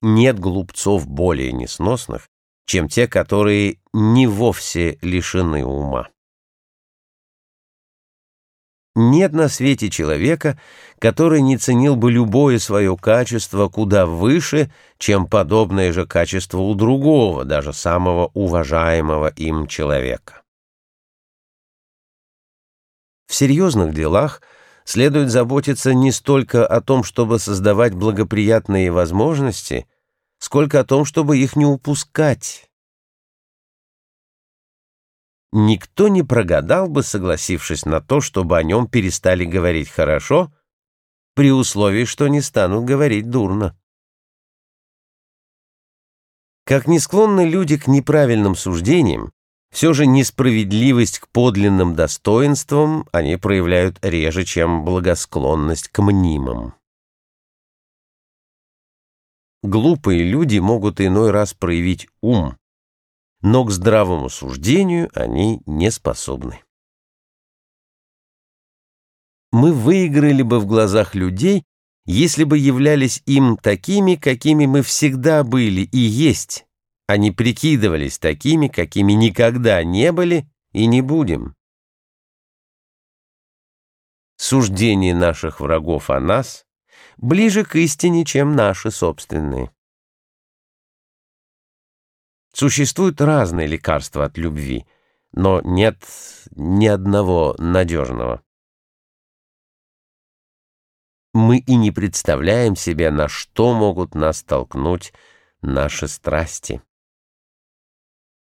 Нет глупцов более несносных, чем те, которые не вовсе лишены ума. Нет на свете человека, который не ценил бы любое свое качество куда выше, чем подобное же качество у другого, даже самого уважаемого им человека. В серьезных делах следует заботиться не столько о том, чтобы создавать благоприятные возможности, сколько о том, чтобы их не упускать, Никто не прогадал бы, согласившись на то, чтобы о нем перестали говорить хорошо, при условии, что не станут говорить дурно. Как не склонны люди к неправильным суждениям, все же несправедливость к подлинным достоинствам они проявляют реже, чем благосклонность к мнимым. Глупые люди могут иной раз проявить ум, но к здравому суждению они не способны. Мы выиграли бы в глазах людей, если бы являлись им такими, какими мы всегда были и есть, не прикидывались такими, какими никогда не были и не будем. Суждение наших врагов о нас ближе к истине, чем наши собственные. Существуют разные лекарства от любви, но нет ни одного надежного. Мы и не представляем себе, на что могут нас толкнуть наши страсти.